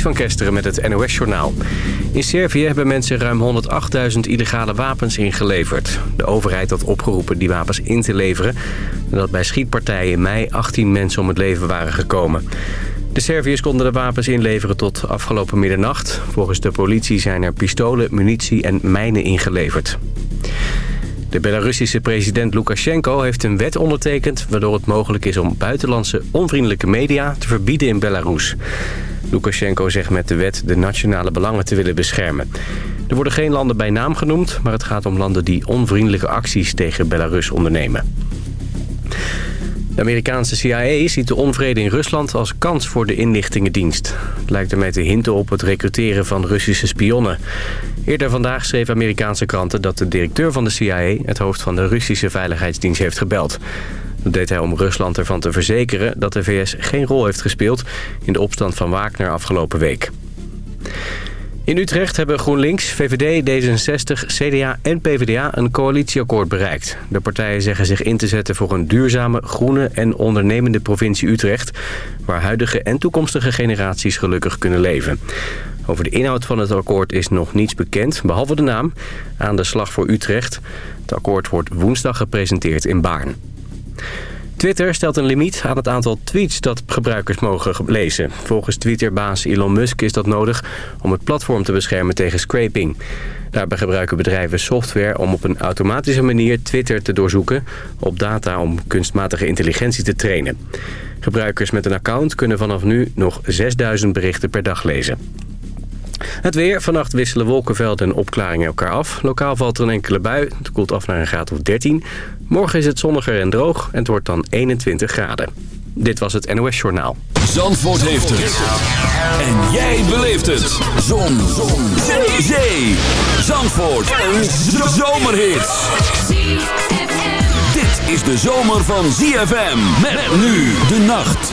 Van Kesteren met het NOS-journaal. In Servië hebben mensen ruim 108.000 illegale wapens ingeleverd. De overheid had opgeroepen die wapens in te leveren... nadat bij schietpartijen in mei 18 mensen om het leven waren gekomen. De Serviërs konden de wapens inleveren tot afgelopen middernacht. Volgens de politie zijn er pistolen, munitie en mijnen ingeleverd. De Belarussische president Lukashenko heeft een wet ondertekend... waardoor het mogelijk is om buitenlandse onvriendelijke media te verbieden in Belarus. Lukashenko zegt met de wet de nationale belangen te willen beschermen. Er worden geen landen bij naam genoemd... maar het gaat om landen die onvriendelijke acties tegen Belarus ondernemen. De Amerikaanse CIA ziet de onvrede in Rusland als kans voor de inlichtingendienst. Het lijkt ermee te hinten op het recruteren van Russische spionnen. Eerder vandaag schreef Amerikaanse kranten dat de directeur van de CIA... het hoofd van de Russische Veiligheidsdienst heeft gebeld. Dat deed hij om Rusland ervan te verzekeren dat de VS geen rol heeft gespeeld... in de opstand van Wagner afgelopen week. In Utrecht hebben GroenLinks, VVD, D66, CDA en PvdA een coalitieakkoord bereikt. De partijen zeggen zich in te zetten voor een duurzame, groene en ondernemende provincie Utrecht... waar huidige en toekomstige generaties gelukkig kunnen leven. Over de inhoud van het akkoord is nog niets bekend, behalve de naam. Aan de slag voor Utrecht. Het akkoord wordt woensdag gepresenteerd in Baarn. Twitter stelt een limiet aan het aantal tweets dat gebruikers mogen lezen. Volgens Twitterbaas Elon Musk is dat nodig om het platform te beschermen tegen scraping. Daarbij gebruiken bedrijven software om op een automatische manier Twitter te doorzoeken... op data om kunstmatige intelligentie te trainen. Gebruikers met een account kunnen vanaf nu nog 6000 berichten per dag lezen. Het weer. Vannacht wisselen wolkenvelden en opklaringen elkaar af. Lokaal valt er een enkele bui. Het koelt af naar een graad of 13. Morgen is het zonniger en droog en het wordt dan 21 graden. Dit was het NOS Journaal. Zandvoort heeft het. En jij beleeft het. Zon. Zon. Zee. Zandvoort. Een zomerhit. Dit is de zomer van ZFM. Met nu de nacht.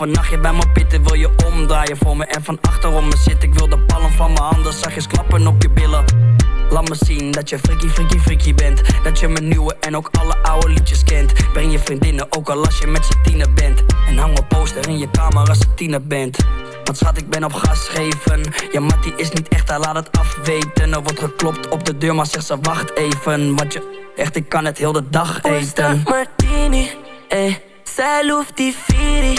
een nachtje bij me pitten Wil je omdraaien. Voor me en van achterom me zit Ik wil de palm van mijn handen zachtjes klappen op je billen. Laat me zien dat je freaky, freaky, freaky bent. Dat je mijn nieuwe en ook alle oude liedjes kent. Breng je vriendinnen ook al als je met z'n bent. En hang een poster in je kamer als je tiener bent. Want schat, ik ben op gas geven Ja, Mattie is niet echt, hij laat het afweten. Er wordt geklopt op de deur, maar zegt ze wacht even. Want je, echt, ik kan het heel de dag eten. Martini eh. Zij loeft die Viri,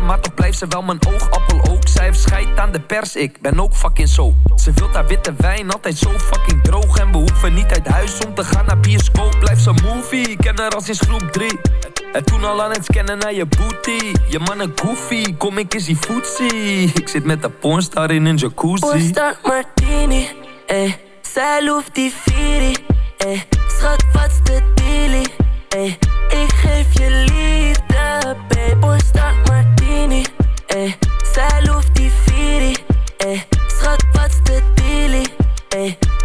maar toch blijft ze wel mijn oogappel ook. Zij heeft scheid aan de pers, ik ben ook fucking zo. Ze wilt haar witte wijn, altijd zo fucking droog. En we hoeven niet uit huis om te gaan naar bioscoop. Blijf zo'n movie, ik ken haar al sinds groep 3. En toen al aan het scannen naar je booty. Je mannen goofy, kom ik eens die footsie. Ik zit met de pornstar in een jacuzzi. Pornstar martini, eh. Zij loeft die eh. Schat, wat's de dealie, eh. Ik geef je liefde, babe. Eh. Zij die Firi, eh. Schat, wat's de dealie, eh.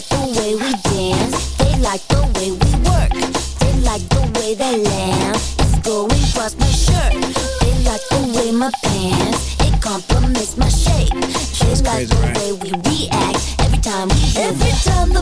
like the way we dance. They like the way we work. They like the way that laugh. is going across my shirt. They like the way my pants. It complements my shape. They like crazy, the right? way we react every time we. Every time the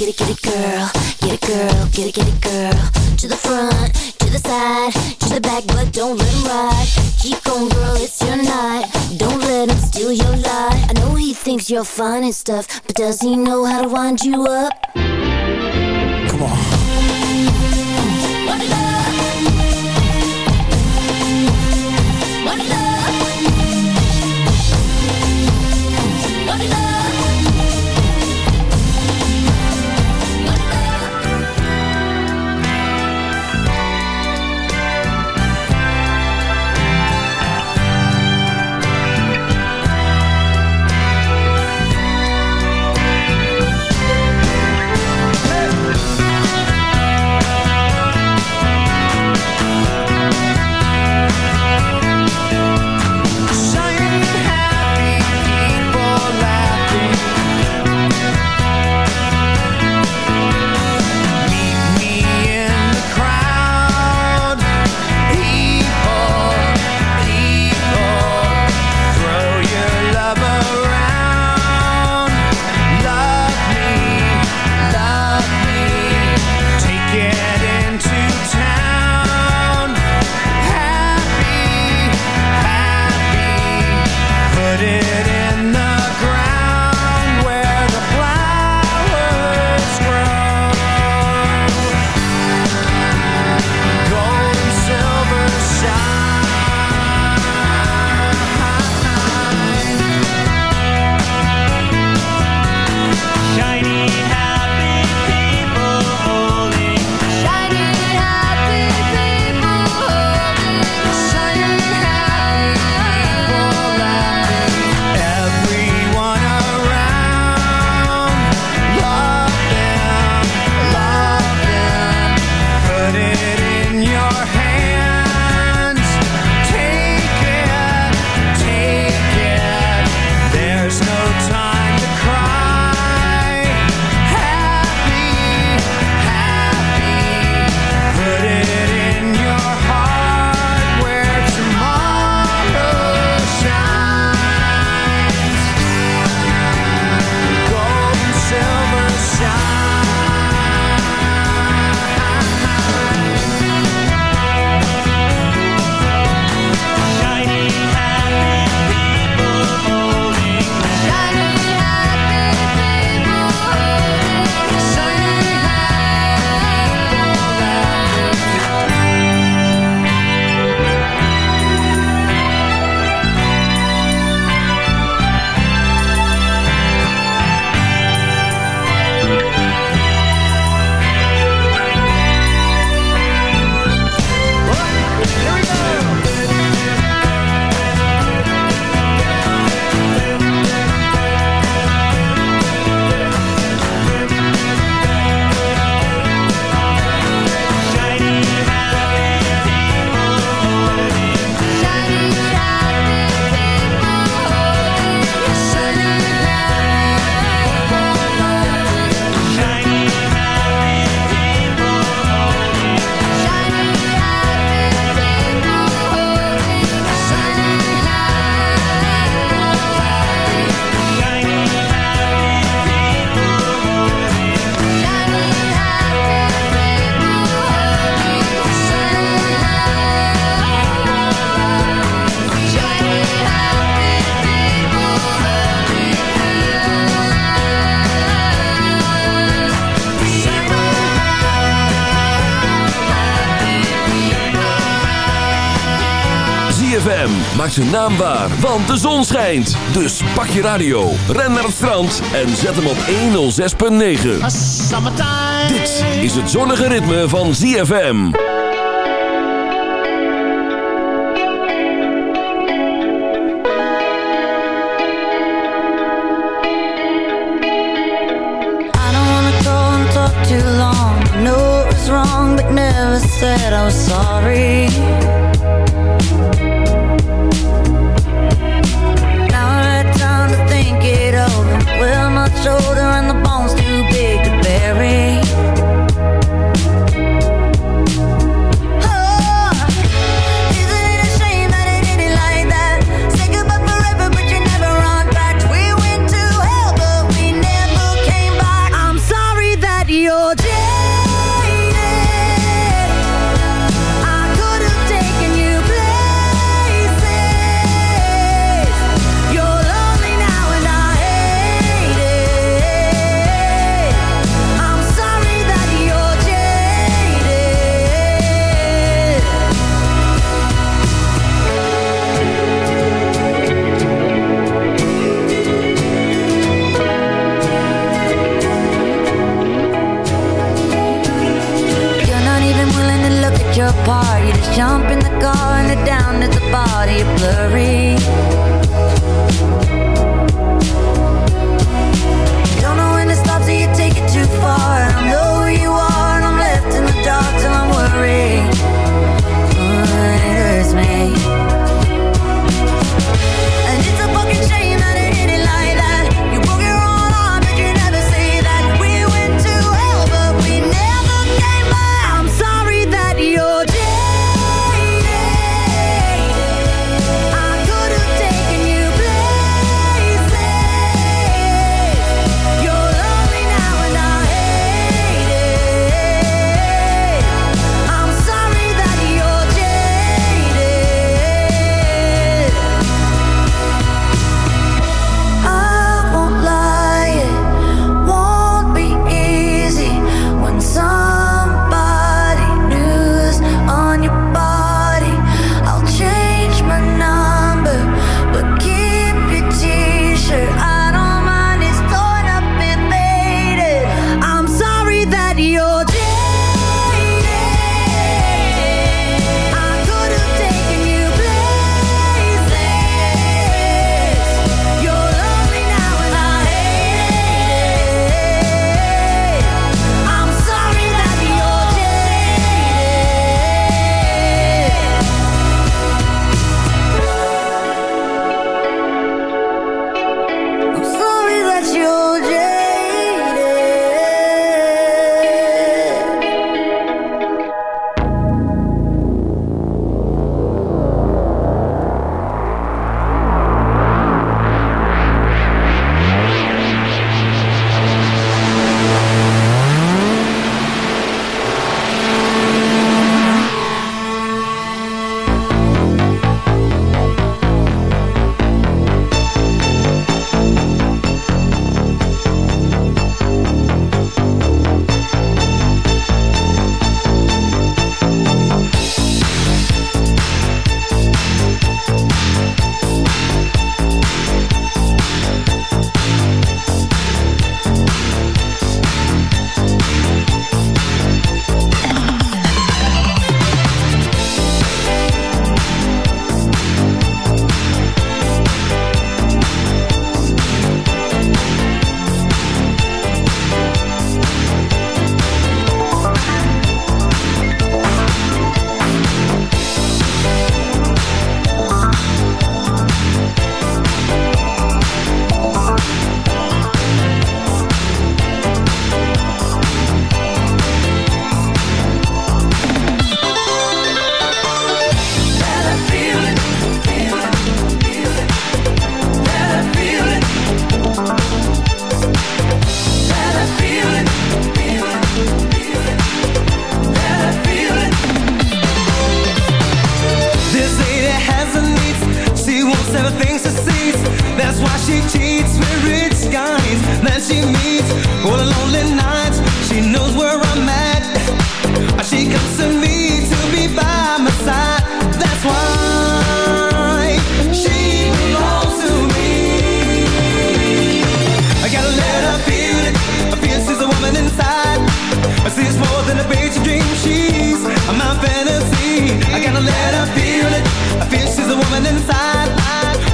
get it, get it, girl, get it, girl, get it, get it, girl. To the front, to the side, to the back, but don't let him ride. Keep going, girl, it's your night. Don't let him steal your light. I know he thinks you're fine and stuff, but does he know how to wind you up? Come on Maak zijn naam waar, want de zon schijnt. Dus pak je radio, ren naar het strand en zet hem op 106.9. Dit is het zonnige ritme van ZFM. Too long, I know it was wrong, but never said I was sorry.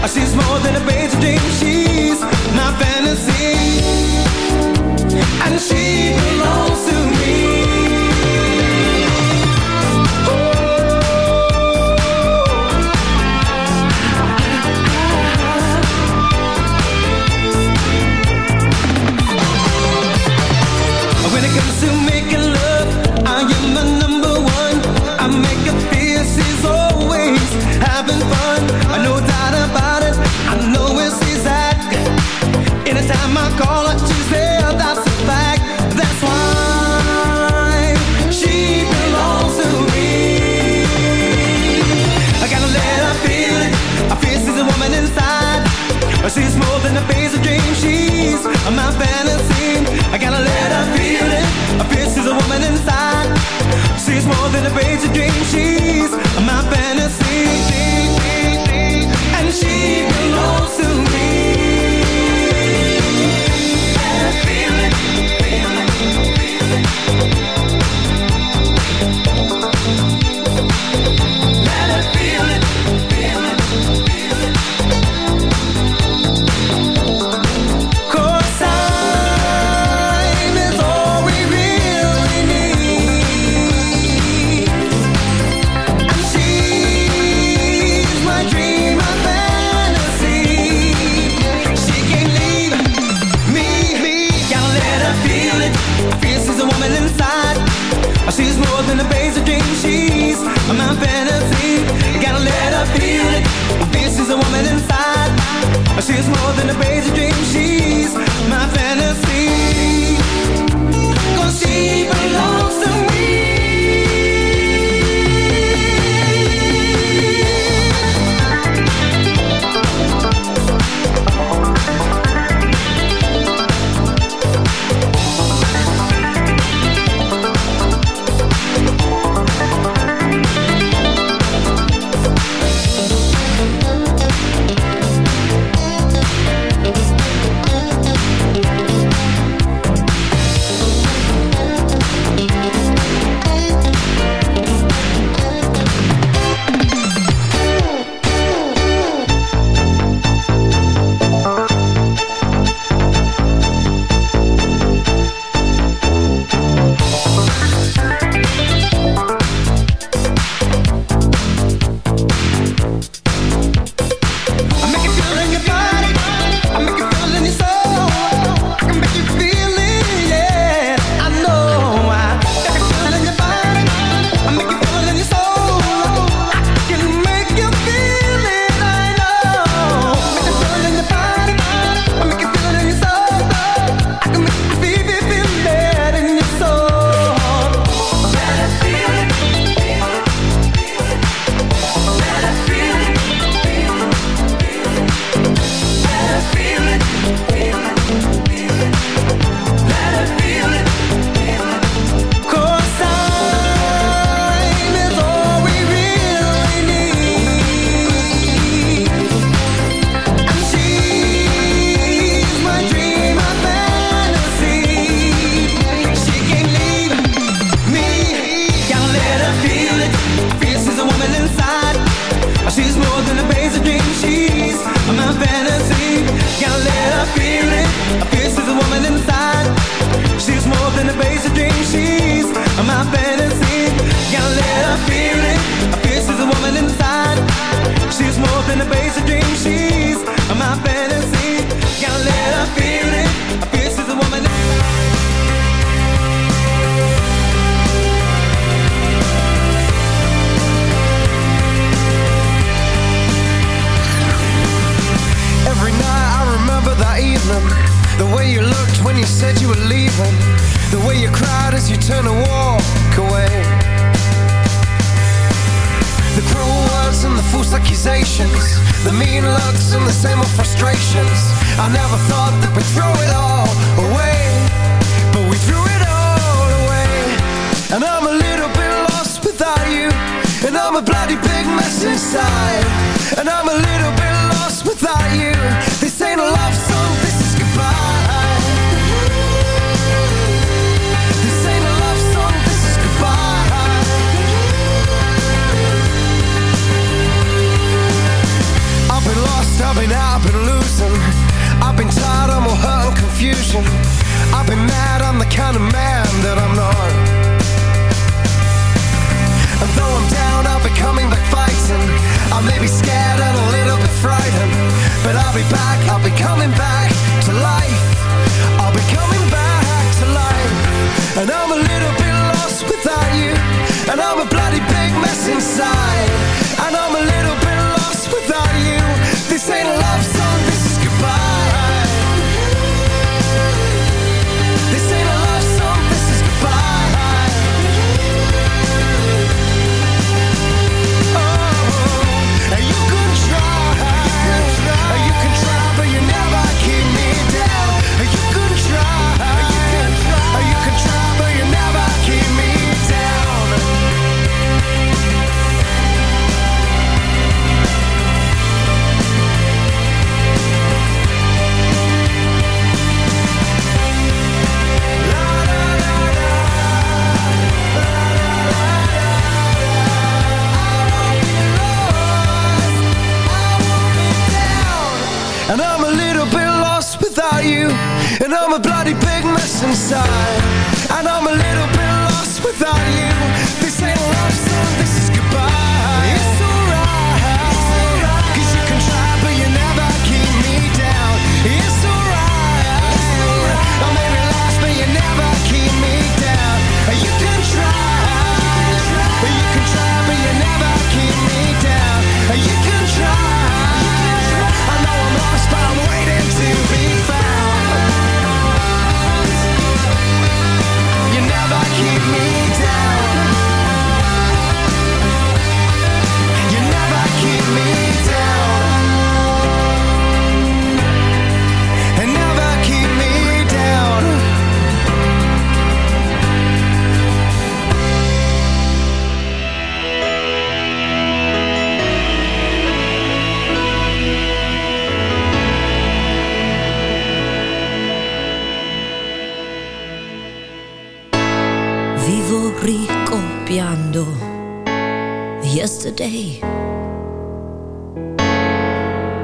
She's more than a basic dream. She's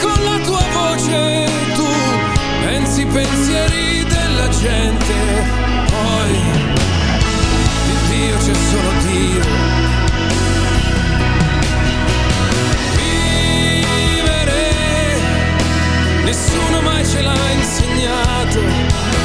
con la tua voce tu pensi i pensieri della gente, poi il Dio c'è solo Dio. Vivere, nessuno mai ce l'ha insegnato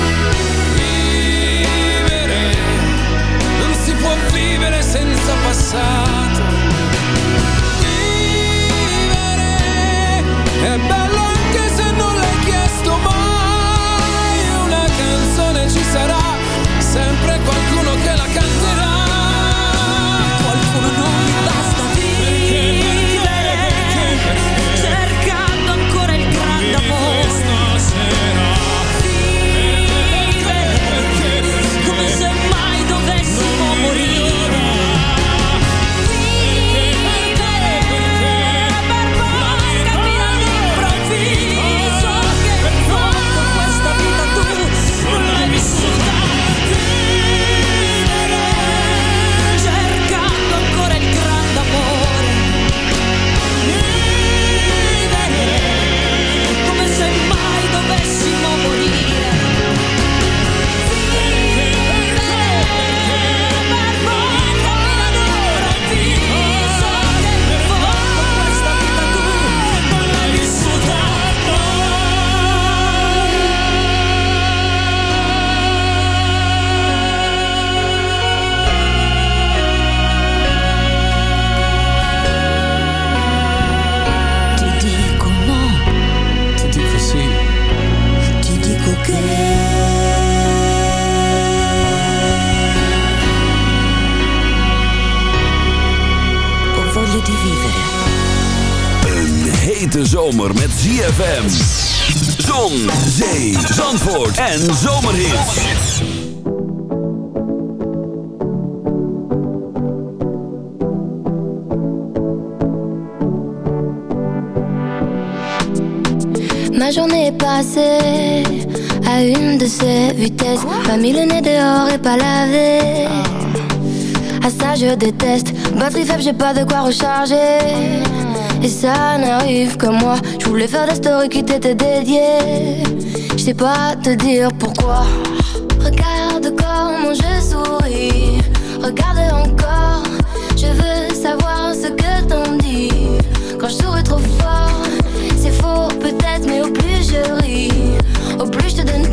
Ma journée est passée à une de ces vitesses. Pas mis le nez dehors et pas lavé. Ah ça je déteste. Batterie faible, j'ai pas de quoi recharger. Et ça n'arrive que moi. Je voulais faire des stories qui t'étaient dédiées. Je sais pas te dire pourquoi. Regarde comment je souris. Regarde encore. Je veux savoir ce que t'en dis. Quand je souris trop fort, c'est faux peut-être, mais au plus je ris, au plus je te donne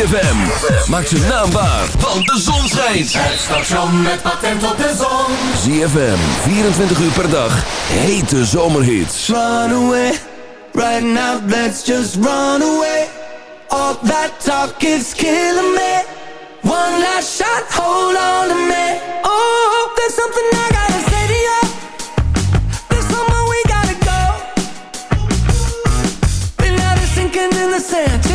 ZFM. Maak ze naambaar, want de zon schijnt. Het station met patent op de zon. ZFM, 24 uur per dag, hete zomerhits. Run away, right now, let's just run away. All that talk is killing me. One last shot, hold on to me. Oh, there's something I gotta say to you. There's somewhere we gotta go. We're not sinking in the sand.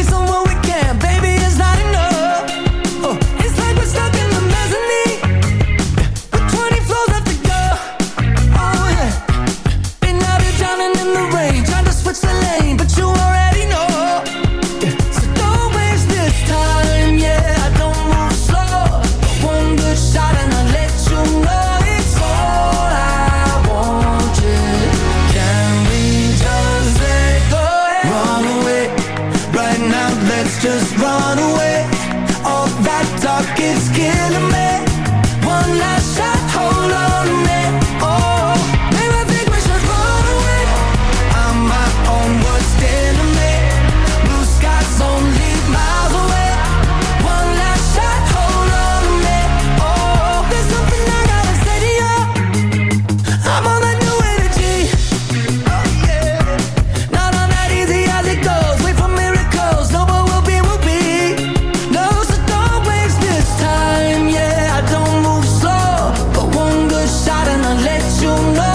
don't know.